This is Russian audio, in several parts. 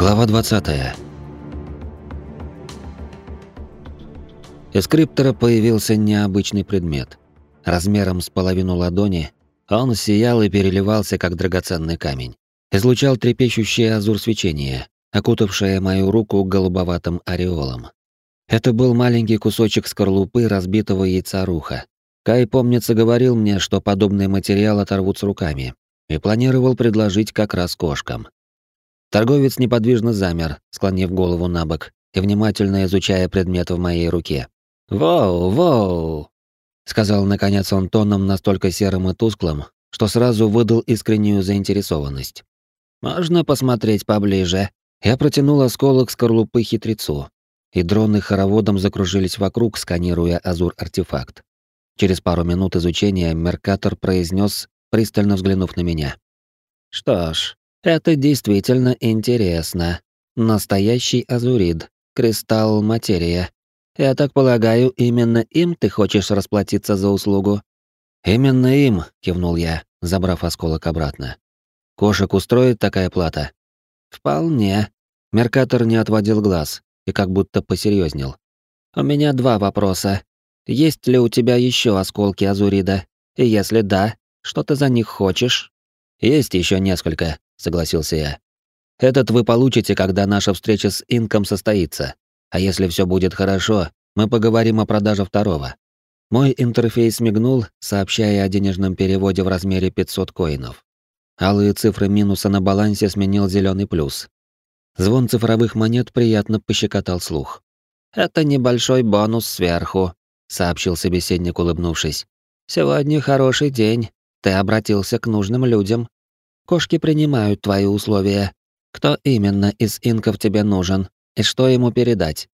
Глава 20. Из криптора появился необычный предмет. Размером с половину ладони, он сиял и переливался, как драгоценный камень. Излучал трепещущее азур свечение, окутавшее мою руку голубоватым ореолом. Это был маленький кусочек скорлупы разбитого яйца руха. Кай, помнится, говорил мне, что подобный материал оторвут с руками, и планировал предложить как раз кошкам. Торговец неподвижно замер, склонив голову на бок и внимательно изучая предмет в моей руке. «Воу, воу!» — сказал наконец он тоном настолько серым и тусклым, что сразу выдал искреннюю заинтересованность. «Можно посмотреть поближе?» Я протянул осколок скорлупы хитрецу, и дроны хороводом закружились вокруг, сканируя азур-артефакт. Через пару минут изучения Меркатор произнес, пристально взглянув на меня. «Что ж, это действительно интересно. Настоящий азурид, кристалл материя. Я так полагаю, именно им ты хочешь расплатиться за услугу? Именно им, кивнул я, забрав осколок обратно. Кошек устроит такая плата? Вполне. Меркатор не отводил глаз и как будто посерьезнел. У меня два вопроса. Есть ли у тебя еще осколки азурида? И если да, что ты за них хочешь? Есть еще несколько, согласился я. Этот вы получите, когда наша встреча с Инком состоится. А если все будет хорошо, мы поговорим о продаже второго. Мой интерфейс мигнул, сообщая о денежном переводе в размере 500 коинов. Алые цифры минуса на балансе сменил зеленый плюс. Звон цифровых монет приятно пощекотал слух. «Это небольшой бонус сверху», — сообщил собеседник, улыбнувшись. «Сегодня хороший день. Ты обратился к нужным людям. Кошки принимают твои условия. Кто именно из инков тебе нужен и что ему передать?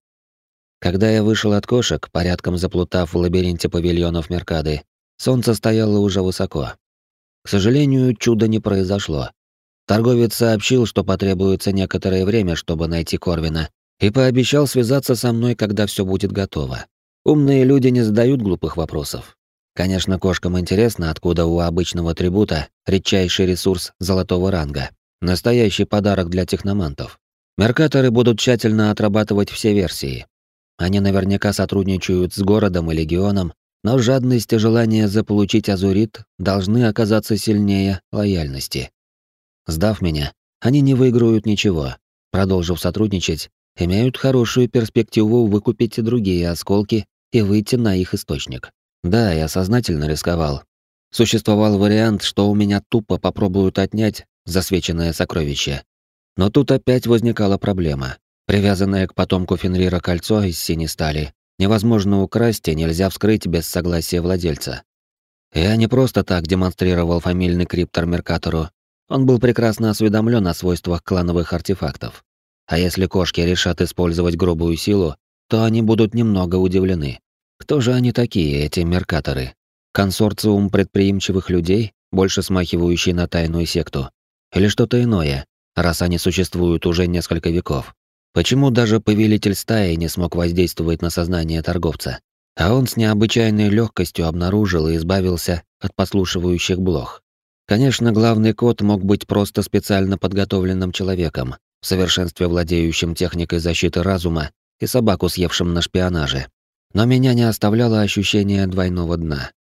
Когда я вышел от кошек, порядком заплутав в лабиринте павильонов Меркады, солнце стояло уже высоко. К сожалению, чуда не произошло. Торговец сообщил, что потребуется некоторое время, чтобы найти Корвина, и пообещал связаться со мной, когда все будет готово. Умные люди не задают глупых вопросов. Конечно, кошкам интересно, откуда у обычного трибута редчайший ресурс золотого ранга. Настоящий подарок для техномантов. Меркаторы будут тщательно отрабатывать все версии. Они наверняка сотрудничают с городом и легионом, но жадность и желание заполучить азурит должны оказаться сильнее лояльности. Сдав меня, они не выиграют ничего. Продолжив сотрудничать, имеют хорошую перспективу выкупить другие осколки и выйти на их источник. Да, я сознательно рисковал. Существовал вариант, что у меня тупо попробуют отнять засвеченное сокровище. Но тут опять возникала проблема. Привязанное к потомку Фенрира кольцо из синей стали невозможно украсть и нельзя вскрыть без согласия владельца. Я не просто так демонстрировал фамильный криптор Меркатору. Он был прекрасно осведомлен о свойствах клановых артефактов. А если кошки решат использовать грубую силу, то они будут немного удивлены. Кто же они такие, эти меркаторы? Консорциум предприимчивых людей, больше смахивающий на тайную секту? Или что-то иное, раз они существуют уже несколько веков? Почему даже повелитель стаи не смог воздействовать на сознание торговца? А он с необычайной легкостью обнаружил и избавился от послушивающих блох. Конечно, главный кот мог быть просто специально подготовленным человеком, в совершенстве владеющим техникой защиты разума и собаку съевшим на шпионаже. Но меня не оставляло ощущение двойного дна.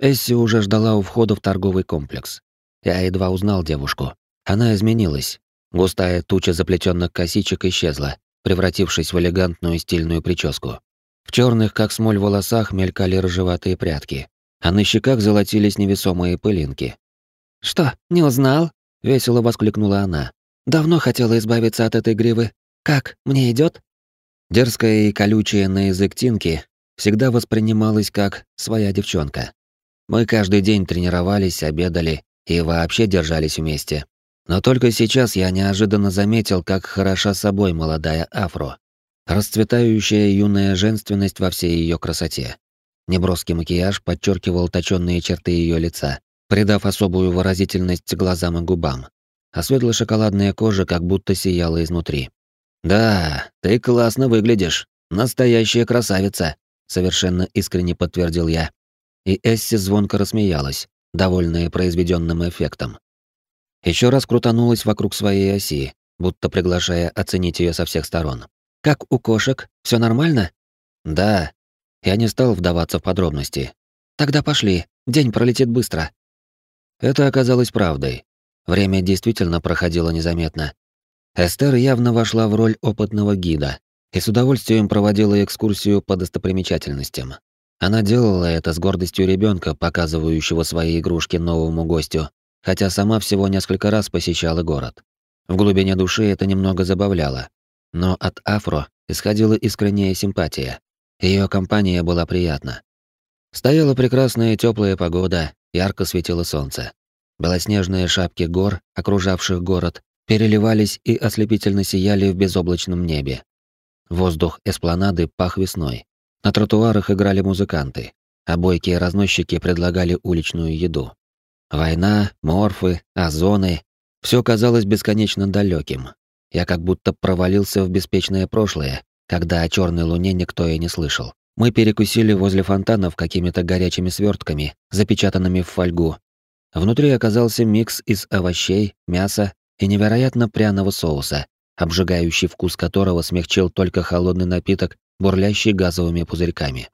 Эсси уже ждала у входа в торговый комплекс. Я едва узнал девушку. Она изменилась. Густая туча заплетенных косичек исчезла, превратившись в элегантную стильную прическу. В черных, как смоль, волосах мелькали рыжеватые прядки, а на щеках золотились невесомые пылинки. «Что, не узнал?» — весело воскликнула она. «Давно хотела избавиться от этой гривы. Как, мне идет? Дерзкая и колючая на язык Тинки всегда воспринималась как своя девчонка. Мы каждый день тренировались, обедали и вообще держались вместе. Но только сейчас я неожиданно заметил, как хороша собой молодая Афро. Расцветающая юная женственность во всей ее красоте. Неброский макияж подчеркивал точенные черты ее лица, придав особую выразительность глазам и губам. А светло-шоколадная кожа как будто сияла изнутри. «Да, ты классно выглядишь. Настоящая красавица», — совершенно искренне подтвердил я. И Эсси звонко рассмеялась, довольная произведенным эффектом. Еще раз крутанулась вокруг своей оси, будто приглашая оценить ее со всех сторон. «Как у кошек? Все нормально?» «Да». Я не стал вдаваться в подробности. «Тогда пошли. День пролетит быстро». Это оказалось правдой. Время действительно проходило незаметно. Эстер явно вошла в роль опытного гида и с удовольствием проводила экскурсию по достопримечательностям. Она делала это с гордостью ребенка, показывающего свои игрушки новому гостю, хотя сама всего несколько раз посещала город. В глубине души это немного забавляло. Но от Афро исходила искренняя симпатия. Ее компания была приятна. Стояла прекрасная теплая погода, ярко светило солнце. Белоснежные шапки гор, окружавших город, переливались и ослепительно сияли в безоблачном небе. Воздух эспланады пах весной. На тротуарах играли музыканты, а бойкие разносчики предлагали уличную еду. Война, морфы, озоны — все казалось бесконечно далеким. Я как будто провалился в беспечное прошлое, когда о черной луне никто и не слышал. Мы перекусили возле фонтанов какими-то горячими свертками, запечатанными в фольгу. Внутри оказался микс из овощей, мяса и невероятно пряного соуса, обжигающий вкус которого смягчил только холодный напиток, бурлящий газовыми пузырьками.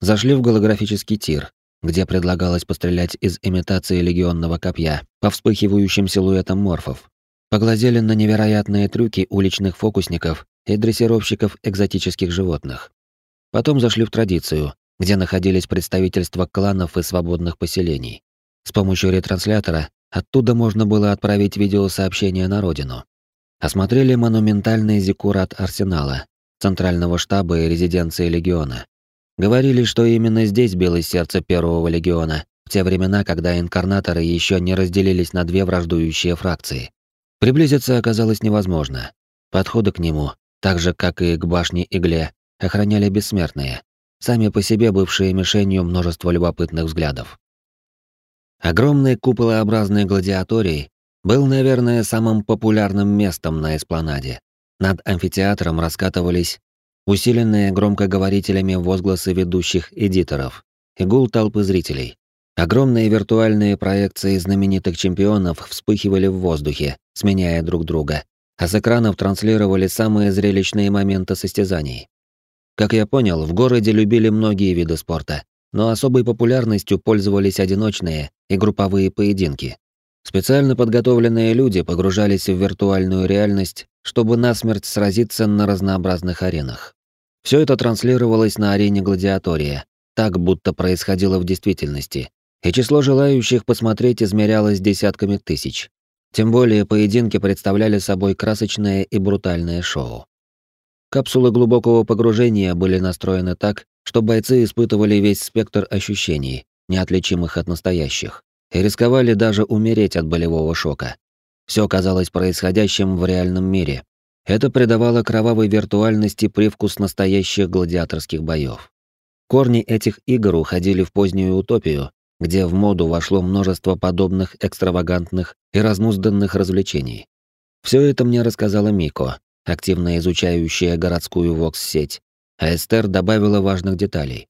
Зашли в голографический тир, где предлагалось пострелять из имитации легионного копья по вспыхивающим силуэтам морфов. Поглазели на невероятные трюки уличных фокусников и дрессировщиков экзотических животных. Потом зашли в традицию, где находились представительства кланов и свободных поселений. С помощью ретранслятора оттуда можно было отправить видеосообщение на родину. Осмотрели монументальный зиккурат арсенала, центрального штаба и резиденции легиона. Говорили, что именно здесь билось сердце первого легиона, в те времена, когда инкарнаторы еще не разделились на две враждующие фракции. Приблизиться оказалось невозможно. Подходы к нему, так же как и к башне Игле, охраняли бессмертные, сами по себе бывшие мишенью множества любопытных взглядов. Огромный куполообразный гладиаторий был, наверное, самым популярным местом на эспланаде. Над амфитеатром раскатывались усиленные громкоговорителями возгласы ведущих эдиторов и гул толпы зрителей. Огромные виртуальные проекции знаменитых чемпионов вспыхивали в воздухе, сменяя друг друга, а с экранов транслировали самые зрелищные моменты состязаний. Как я понял, в городе любили многие виды спорта, но особой популярностью пользовались одиночные и групповые поединки. Специально подготовленные люди погружались в виртуальную реальность, чтобы насмерть сразиться на разнообразных аренах. Все это транслировалось на арене Гладиатория, так будто происходило в действительности, и число желающих посмотреть измерялось десятками тысяч. Тем более поединки представляли собой красочное и брутальное шоу. Капсулы глубокого погружения были настроены так, что бойцы испытывали весь спектр ощущений, неотличимых от настоящих, и рисковали даже умереть от болевого шока. Все казалось происходящим в реальном мире. Это придавало кровавой виртуальности привкус настоящих гладиаторских боев. Корни этих игр уходили в позднюю утопию, где в моду вошло множество подобных экстравагантных и разнузданных развлечений. Все это мне рассказала Мико, активно изучающая городскую вокс-сеть, а Эстер добавила важных деталей.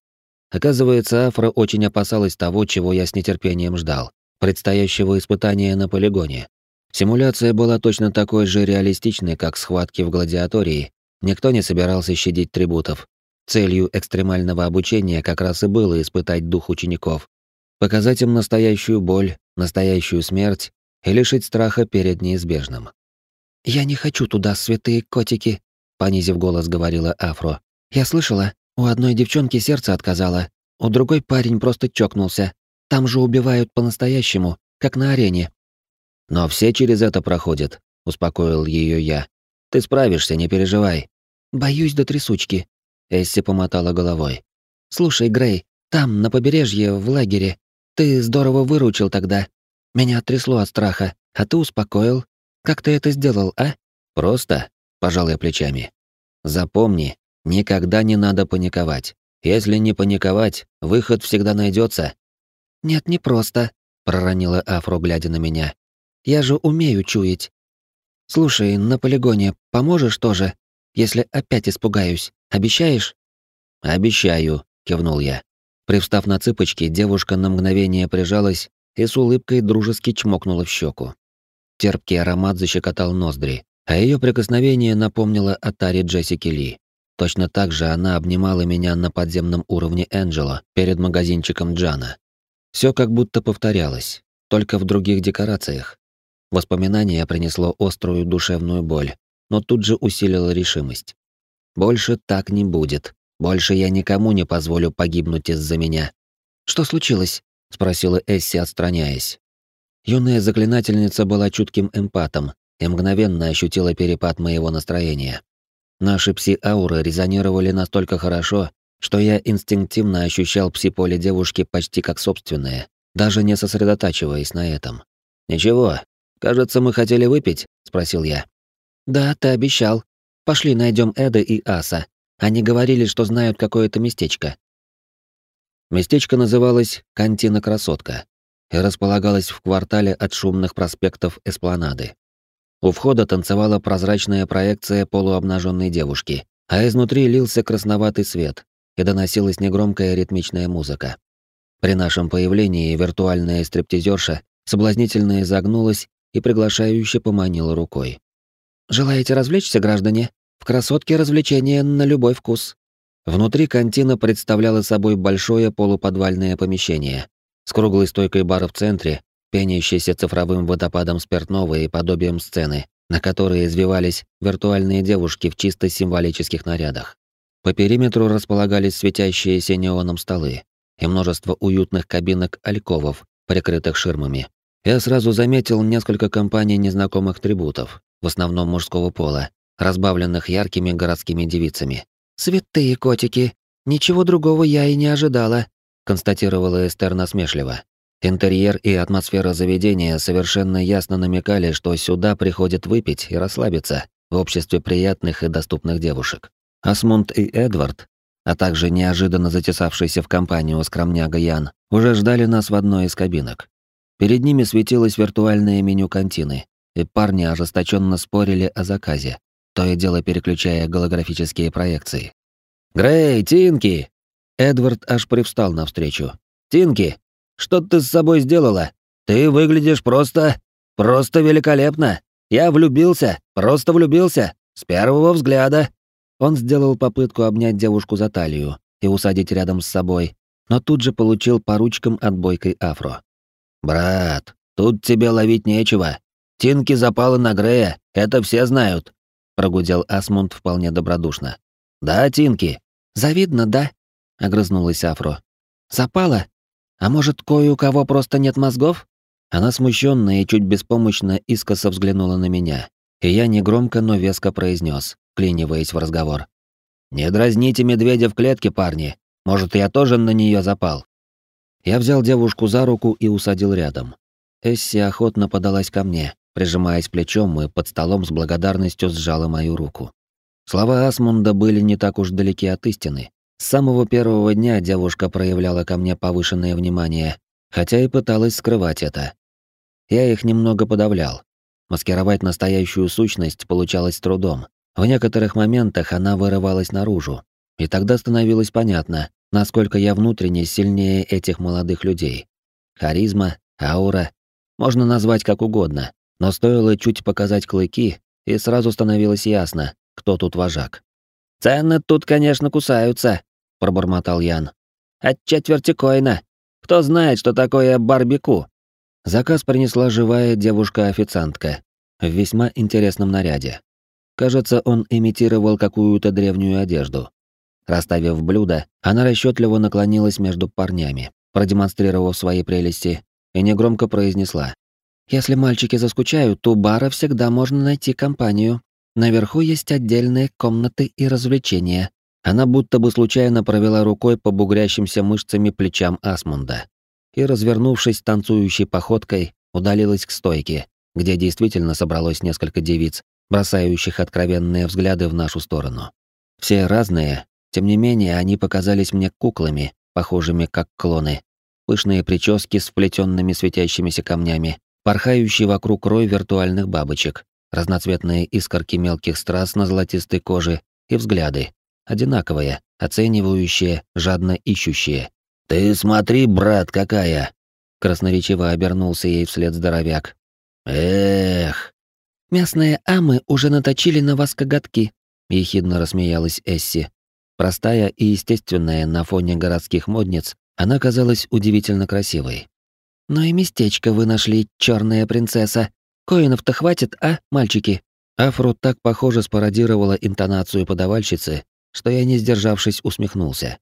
Оказывается, Афра очень опасалась того, чего я с нетерпением ждал — предстоящего испытания на полигоне. Симуляция была точно такой же реалистичной, как схватки в гладиатории. Никто не собирался щадить трибутов. Целью экстремального обучения как раз и было испытать дух учеников, показать им настоящую боль, настоящую смерть и лишить страха перед неизбежным. «Я не хочу туда, святые котики», — понизив голос, говорила Афро. «Я слышала, у одной девчонки сердце отказало, у другой парень просто чокнулся. Там же убивают по-настоящему, как на арене». «Но все через это проходят», — успокоил ее я. «Ты справишься, не переживай». «Боюсь до трясучки», — Эсси помотала головой. «Слушай, Грей, там, на побережье, в лагере, ты здорово выручил тогда. Меня трясло от страха, а ты успокоил. Как ты это сделал, а? Просто, пожалуй, плечами. Запомни, никогда не надо паниковать. Если не паниковать, выход всегда найдется. Нет, не просто, проронила Афро, глядя на меня. Я же умею чуять. Слушай, на полигоне поможешь тоже, если опять испугаюсь? Обещаешь? Обещаю, кивнул я. Привстав на цыпочки, девушка на мгновение прижалась и с улыбкой дружески чмокнула в щеку. Терпкий аромат защекотал ноздри, а ее прикосновение напомнило о таре Джессики Ли. Точно так же она обнимала меня на подземном уровне Энджела перед магазинчиком Джана. Все как будто повторялось, только в других декорациях. Воспоминание принесло острую душевную боль, но тут же усилило решимость. Больше так не будет. Больше я никому не позволю погибнуть из-за меня. Что случилось? спросила Эсси, отстраняясь. Юная заклинательница была чутким эмпатом и мгновенно ощутила перепад моего настроения. Наши пси-ауры резонировали настолько хорошо, что я инстинктивно ощущал пси-поле девушки почти как собственное, даже не сосредотачиваясь на этом. «Ничего, кажется, мы хотели выпить?» — спросил я. «Да, ты обещал. Пошли найдем Эда и Аса. Они говорили, что знают какое-то местечко». Местечко называлось «Кантина-красотка» и располагалось в квартале от шумных проспектов Эспланады. У входа танцевала прозрачная проекция полуобнаженной девушки, а изнутри лился красноватый свет, и доносилась негромкая ритмичная музыка. При нашем появлении виртуальная стриптизерша соблазнительно изогнулась и приглашающе поманила рукой. «Желаете развлечься, граждане? В красотке развлечения на любой вкус». Внутри кантина представляла собой большое полуподвальное помещение с круглой стойкой бара в центре пенящейся цифровым водопадом спиртного и подобием сцены, на которой извивались виртуальные девушки в чисто символических нарядах. По периметру располагались светящиеся неоном столы и множество уютных кабинок-альковов, прикрытых ширмами. Я сразу заметил несколько компаний незнакомых трибутов, в основном мужского пола, разбавленных яркими городскими девицами. «Святые котики! Ничего другого я и не ожидала», констатировала Эстер насмешливо. Интерьер и атмосфера заведения совершенно ясно намекали, что сюда приходят выпить и расслабиться в обществе приятных и доступных девушек. Асмунд и Эдвард, а также неожиданно затесавшийся в компанию скромняга Ян, уже ждали нас в одной из кабинок. Перед ними светилось виртуальное меню кантины, и парни ожесточенно спорили о заказе, то и дело переключая голографические проекции. «Грей, Тинки!» Эдвард аж привстал навстречу. «Тинки, что ты с собой сделала? Ты выглядишь просто... просто великолепно. Я влюбился, просто влюбился. С первого взгляда». Он сделал попытку обнять девушку за талию и усадить рядом с собой, но тут же получил по ручкам от бойкой афро. «Брат, тут тебе ловить нечего. Тинки запала на Грея, это все знают», — прогудел Асмунд вполне добродушно. «Да, Тинки?» «Завидно, да?» — огрызнулась Афро. «Запала? А может, кое у кого просто нет мозгов? Она смущенная и чуть беспомощно искоса взглянула на меня, и я негромко, но веско произнес, клиниваясь в разговор. «Не дразните медведя в клетке, парни. Может, я тоже на нее запал?» Я взял девушку за руку и усадил рядом. Эсси охотно подалась ко мне, прижимаясь плечом и под столом с благодарностью сжала мою руку. Слова Асмунда были не так уж далеки от истины, с самого первого дня девушка проявляла ко мне повышенное внимание, хотя и пыталась скрывать это. Я их немного подавлял. Маскировать настоящую сущность получалось трудом. В некоторых моментах она вырывалась наружу, и тогда становилось понятно, насколько я внутренне сильнее этих молодых людей. Харизма, аура, можно назвать как угодно, но стоило чуть показать клыки, и сразу становилось ясно, кто тут вожак. «Цены тут, конечно, кусаются», пробормотал Ян. От четверти коина. Кто знает, что такое барбекю? Заказ принесла живая девушка-официантка в весьма интересном наряде. Кажется, он имитировал какую-то древнюю одежду. Расставив блюдо, она расчетливо наклонилась между парнями, продемонстрировав свои прелести, и негромко произнесла. «Если мальчики заскучают, у бара всегда можно найти компанию. Наверху есть отдельные комнаты и развлечения. Она будто бы случайно провела рукой по бугрящимся мышцами плечам Асмунда и, развернувшись танцующей походкой, удалилась к стойке, где действительно собралось несколько девиц, бросающих откровенные взгляды в нашу сторону. Все разные, тем не менее они показались мне куклами, похожими как клоны. Пышные прически с вплетенными светящимися камнями, порхающий вокруг рой виртуальных бабочек, разноцветные искорки мелких страз на золотистой коже и взгляды, одинаковые, оценивающие, жадно ищущие. «Ты смотри, брат, какая!» Красноречиво обернулся ей вслед здоровяк. «Эх!» Местные амы уже наточили на вас коготки», — ехидно рассмеялась Эсси. Простая и естественная на фоне городских модниц, она казалась удивительно красивой. «Но и местечко вы нашли, черная принцесса. Коинов-то хватит, а, мальчики?» Афру так похоже спародировала интонацию подавальщицы, что я, не сдержавшись, усмехнулся.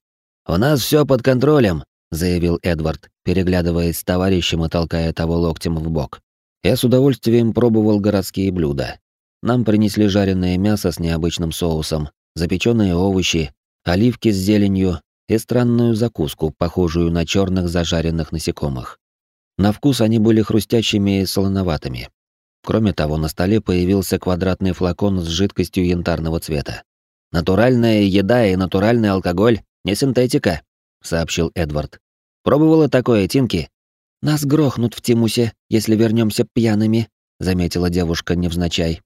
«У нас все под контролем», — заявил Эдвард, переглядываясь с товарищем и толкая того локтем в бок. Я с удовольствием пробовал городские блюда. Нам принесли жареное мясо с необычным соусом, запеченные овощи, оливки с зеленью и странную закуску, похожую на черных зажаренных насекомых. На вкус они были хрустящими и солоноватыми. Кроме того, на столе появился квадратный флакон с жидкостью янтарного цвета. «Натуральная еда и натуральный алкоголь, не синтетика», — сообщил Эдвард. «Пробовала такое, Тинки?» «Нас грохнут в Тимусе, если вернемся пьяными», — заметила девушка невзначай.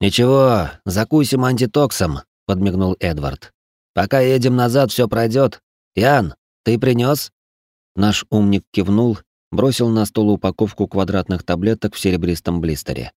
«Ничего, закусим антитоксом», — подмигнул Эдвард. «Пока едем назад, все пройдет. Ян, ты принес? Наш умник кивнул бросил на стол упаковку квадратных таблеток в серебристом блистере.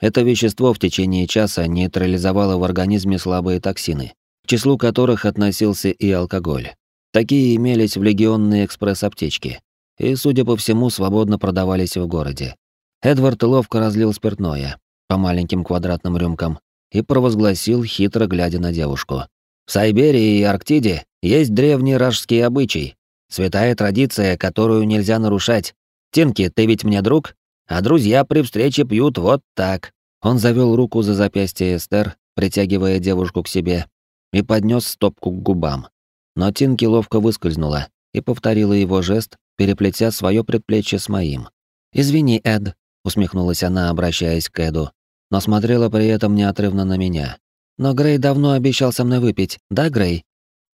Это вещество в течение часа нейтрализовало в организме слабые токсины, к числу которых относился и алкоголь. Такие имелись в легионной экспресс-аптечке и, судя по всему, свободно продавались в городе. Эдвард ловко разлил спиртное по маленьким квадратным рюмкам и провозгласил, хитро глядя на девушку. «В Сайберии и Арктиде есть древний ражский обычай, святая традиция, которую нельзя нарушать. Тинки, ты ведь мне друг? А друзья при встрече пьют вот так». Он завел руку за запястье Эстер, притягивая девушку к себе, и поднес стопку к губам. Но Тинки ловко выскользнула и повторила его жест, переплетя свое предплечье с моим. «Извини, Эд», — усмехнулась она, обращаясь к Эду, но смотрела при этом неотрывно на меня. «Но Грей давно обещал со мной выпить, да, Грей?»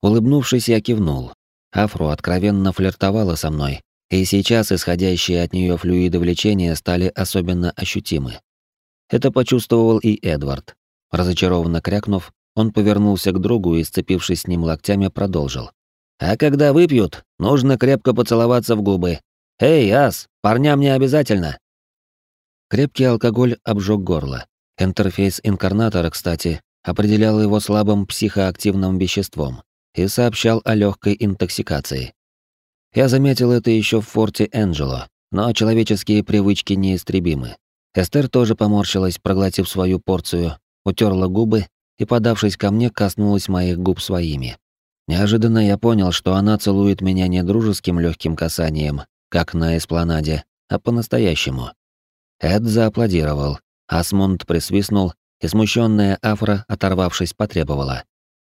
Улыбнувшись, я кивнул. Афро откровенно флиртовала со мной, и сейчас исходящие от нее флюиды влечения стали особенно ощутимы. Это почувствовал и Эдвард. Разочарованно крякнув, он повернулся к другу и, сцепившись с ним локтями, продолжил. «А когда выпьют, нужно крепко поцеловаться в губы. Эй, ас, парням не обязательно!» Крепкий алкоголь обжег горло. Интерфейс инкарнатора, кстати, определял его слабым психоактивным веществом и сообщал о легкой интоксикации. Я заметил это еще в форте Энджело, но человеческие привычки неистребимы. Эстер тоже поморщилась, проглотив свою порцию, утерла губы и, подавшись ко мне, коснулась моих губ своими. Неожиданно я понял, что она целует меня не дружеским легким касанием, как на эспланаде, а по-настоящему. Эд зааплодировал, Асмунд присвистнул, и смущенная Афра, оторвавшись, потребовала.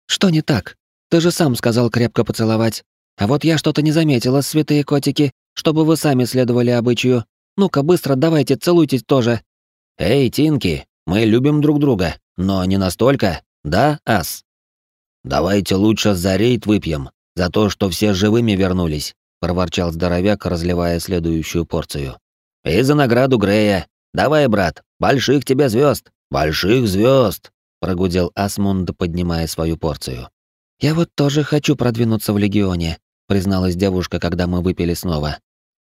«Что не так? Ты же сам сказал крепко поцеловать. А вот я что-то не заметила, святые котики, чтобы вы сами следовали обычаю. Ну-ка, быстро давайте, целуйтесь тоже. Эй, Тинки, мы любим друг друга, но не настолько, да, ас? Давайте лучше за рейд выпьем, за то, что все живыми вернулись, проворчал здоровяк, разливая следующую порцию. И за награду Грея. Давай, брат, больших тебе звезд, больших звезд, прогудел Асмунд, поднимая свою порцию. «Я вот тоже хочу продвинуться в Легионе», призналась девушка, когда мы выпили снова.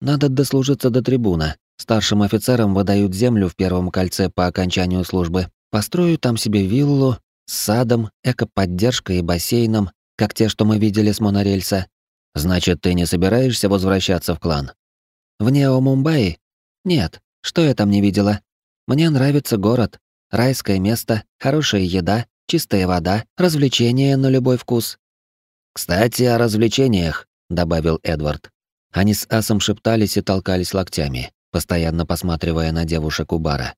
«Надо дослужиться до трибуна. Старшим офицерам выдают землю в первом кольце по окончанию службы. Построю там себе виллу с садом, экоподдержкой и бассейном, как те, что мы видели с монорельса. Значит, ты не собираешься возвращаться в клан? В Нео-Мумбаи? Нет, что я там не видела? Мне нравится город, райское место, хорошая еда, чистая вода, развлечения на любой вкус. «Кстати, о развлечениях», — добавил Эдвард. Они с Асом шептались и толкались локтями, постоянно посматривая на девушек у бара.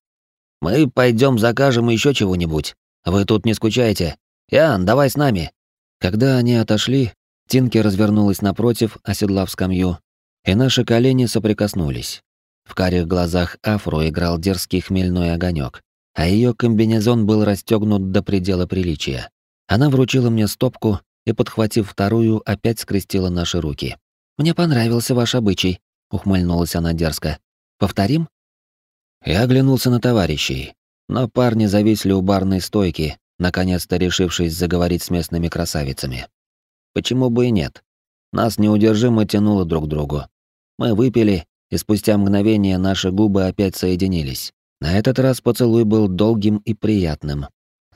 «Мы пойдем закажем еще чего-нибудь. Вы тут не скучайте. Ян, давай с нами». Когда они отошли, Тинки развернулась напротив, оседлав скамью, и наши колени соприкоснулись. В карих глазах Афро играл дерзкий хмельной огонек а ее комбинезон был расстегнут до предела приличия. Она вручила мне стопку и, подхватив вторую, опять скрестила наши руки. «Мне понравился ваш обычай», — ухмыльнулась она дерзко. «Повторим?» Я оглянулся на товарищей, но парни зависли у барной стойки, наконец-то решившись заговорить с местными красавицами. Почему бы и нет? Нас неудержимо тянуло друг к другу. Мы выпили, и спустя мгновение наши губы опять соединились На этот раз поцелуй был долгим и приятным.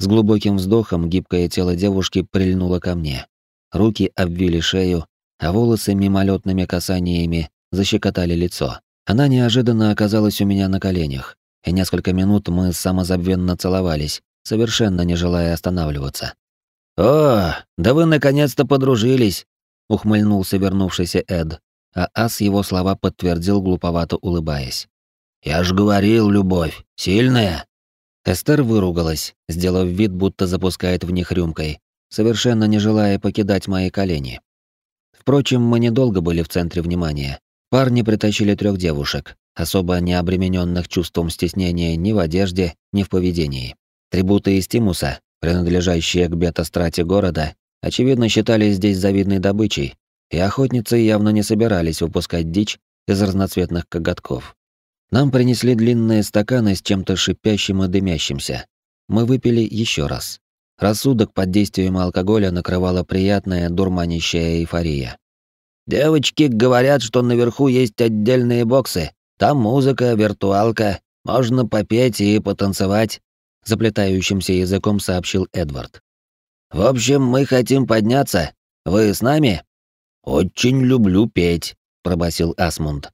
С глубоким вздохом гибкое тело девушки прильнуло ко мне. Руки обвили шею, а волосы мимолетными касаниями защекотали лицо. Она неожиданно оказалась у меня на коленях, и несколько минут мы самозабвенно целовались, совершенно не желая останавливаться. «О, да вы наконец-то подружились!» — ухмыльнулся вернувшийся Эд, а Ас его слова подтвердил, глуповато улыбаясь. «Я ж говорил, любовь, сильная!» Эстер выругалась, сделав вид, будто запускает в них рюмкой, совершенно не желая покидать мои колени. Впрочем, мы недолго были в центре внимания. Парни притащили трех девушек, особо не обремененных чувством стеснения ни в одежде, ни в поведении. Трибуты из Тимуса, принадлежащие к бета-страте города, очевидно считались здесь завидной добычей, и охотницы явно не собирались выпускать дичь из разноцветных коготков. Нам принесли длинные стаканы с чем-то шипящим и дымящимся. Мы выпили еще раз. Рассудок под действием алкоголя накрывала приятная дурманящая эйфория. «Девочки говорят, что наверху есть отдельные боксы. Там музыка, виртуалка, можно попеть и потанцевать», — заплетающимся языком сообщил Эдвард. «В общем, мы хотим подняться. Вы с нами?» «Очень люблю петь», — пробасил Асмунд.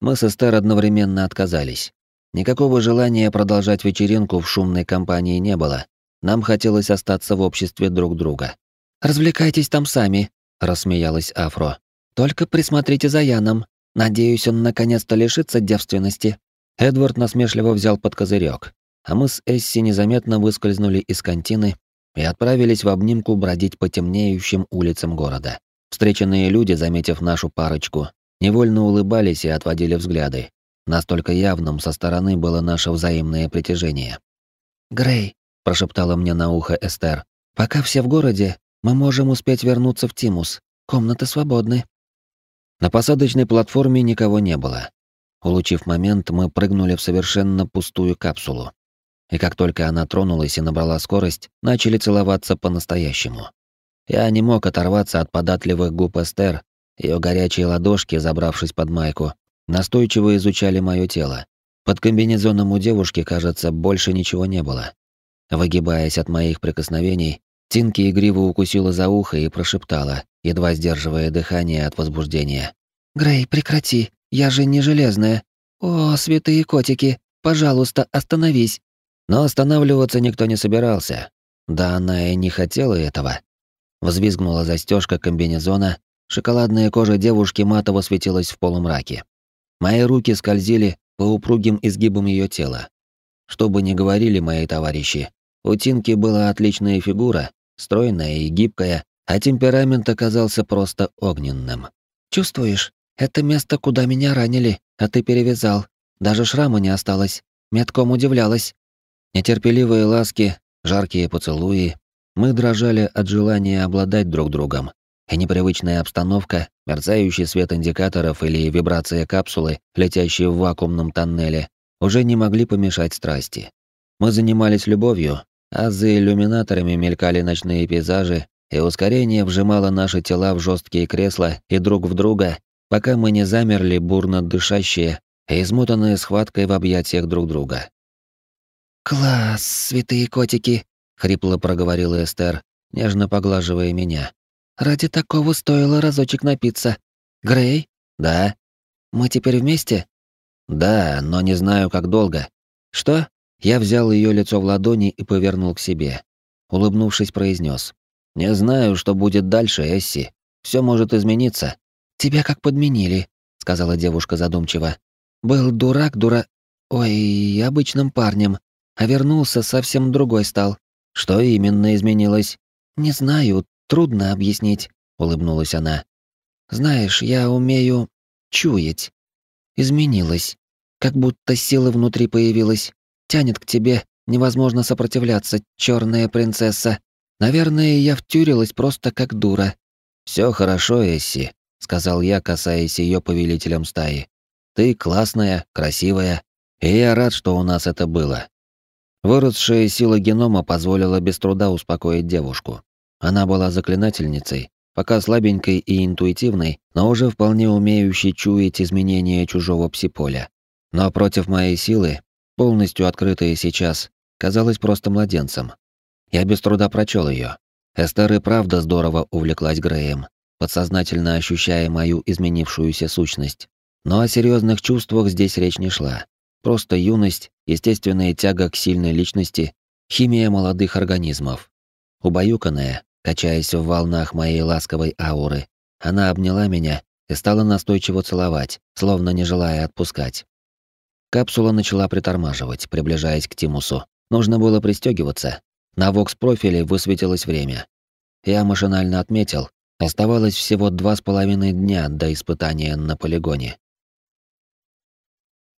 Мы с Эстер одновременно отказались. Никакого желания продолжать вечеринку в шумной компании не было. Нам хотелось остаться в обществе друг друга. «Развлекайтесь там сами», — рассмеялась Афро. «Только присмотрите за Яном. Надеюсь, он наконец-то лишится девственности». Эдвард насмешливо взял под козырек, а мы с Эсси незаметно выскользнули из контины и отправились в обнимку бродить по темнеющим улицам города. Встреченные люди, заметив нашу парочку, невольно улыбались и отводили взгляды. Настолько явным со стороны было наше взаимное притяжение. «Грей», — прошептала мне на ухо Эстер, — «пока все в городе, мы можем успеть вернуться в Тимус. Комнаты свободны». На посадочной платформе никого не было. Улучив момент, мы прыгнули в совершенно пустую капсулу. И как только она тронулась и набрала скорость, начали целоваться по-настоящему. Я не мог оторваться от податливых губ Эстер ее горячие ладошки, забравшись под майку, настойчиво изучали мое тело. Под комбинезоном у девушки, кажется, больше ничего не было. Выгибаясь от моих прикосновений, Тинки игриво укусила за ухо и прошептала, едва сдерживая дыхание от возбуждения. «Грей, прекрати, я же не железная. О, святые котики, пожалуйста, остановись». Но останавливаться никто не собирался. Да она и не хотела этого. Взвизгнула застежка комбинезона, Шоколадная кожа девушки матово светилась в полумраке. Мои руки скользили по упругим изгибам ее тела. Что бы ни говорили мои товарищи, у Тинки была отличная фигура, стройная и гибкая, а темперамент оказался просто огненным. «Чувствуешь? Это место, куда меня ранили, а ты перевязал. Даже шрама не осталось. Метком удивлялась». Нетерпеливые ласки, жаркие поцелуи. Мы дрожали от желания обладать друг другом, и непривычная обстановка, мерцающий свет индикаторов или вибрация капсулы, летящей в вакуумном тоннеле, уже не могли помешать страсти. Мы занимались любовью, а за иллюминаторами мелькали ночные пейзажи, и ускорение вжимало наши тела в жесткие кресла и друг в друга, пока мы не замерли бурно дышащие и измотанные схваткой в объятиях друг друга. «Класс, святые котики!» — хрипло проговорила Эстер, нежно поглаживая меня. Ради такого стоило разочек напиться. Грей? Да. Мы теперь вместе? Да, но не знаю, как долго. Что? Я взял ее лицо в ладони и повернул к себе. Улыбнувшись, произнес: Не знаю, что будет дальше, Эсси. Все может измениться. Тебя как подменили, сказала девушка задумчиво. Был дурак, дура... Ой, обычным парнем, а вернулся совсем другой стал. Что именно изменилось? Не знаю, Трудно объяснить, улыбнулась она. Знаешь, я умею чуять. Изменилась. Как будто сила внутри появилась. Тянет к тебе, невозможно сопротивляться, черная принцесса. Наверное, я втюрилась просто как дура. Все хорошо, Эсси, сказал я, касаясь ее повелителем стаи. Ты классная, красивая, и я рад, что у нас это было. Выросшая сила генома позволила без труда успокоить девушку. Она была заклинательницей, пока слабенькой и интуитивной, но уже вполне умеющей чуять изменения чужого псиполя. Но против моей силы полностью открытая сейчас, казалась просто младенцем. Я без труда прочел ее. Эстер и правда здорово увлеклась Греем, подсознательно ощущая мою изменившуюся сущность. Но о серьезных чувствах здесь речь не шла. Просто юность, естественная тяга к сильной личности, химия молодых организмов. Убаюканная, качаясь в волнах моей ласковой ауры, она обняла меня и стала настойчиво целовать, словно не желая отпускать. Капсула начала притормаживать, приближаясь к Тимусу. Нужно было пристегиваться. На вокс-профиле высветилось время. Я машинально отметил, оставалось всего два с половиной дня до испытания на полигоне.